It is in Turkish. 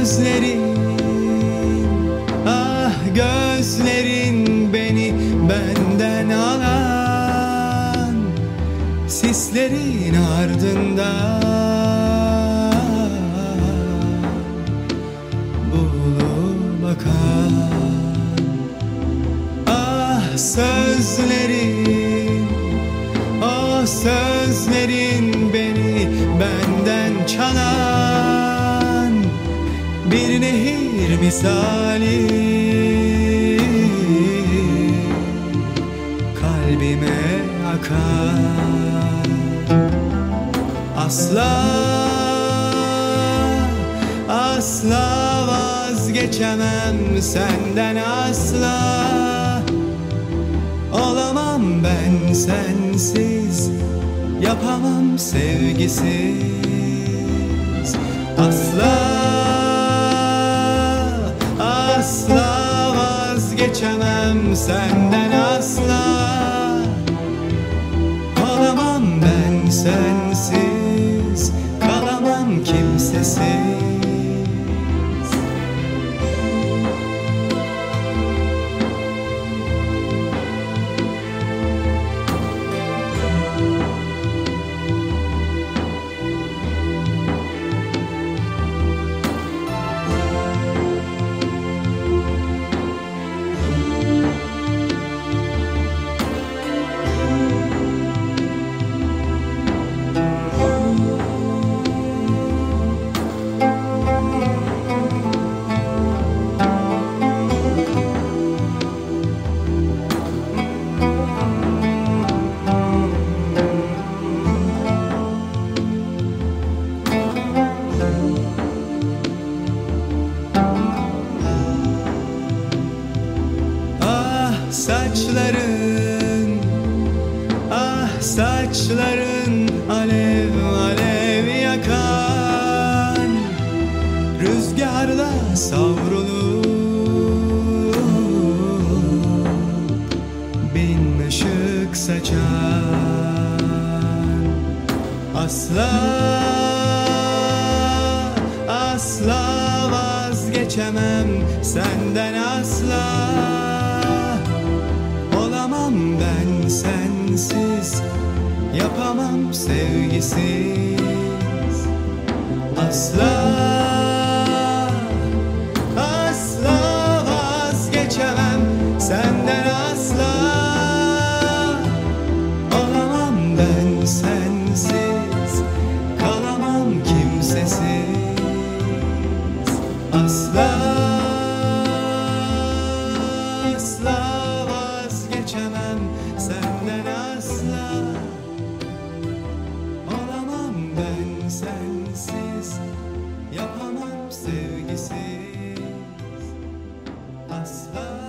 gözlerin Ah gözlerin beni benden alan Sislerin ardında Bulu bakan Ah sözlerin Oh sözlerin misali. Kalbime akar. Asla Asla vazgeçemem senden asla. Olamam ben sensiz Yapamam sevgisiz. Asla senden asla? Olamam ben sensiz. Kalamam kimsesiz saçların Ah saçların alev alev yakan. Rüzgarda savrulup Bin ışık saçan. Asla Asla vazgeçemem senden asla Olamam ben sensiz Yapamam sevgisiz. Asla ben sensiz Yapamam sevgisiz. Asla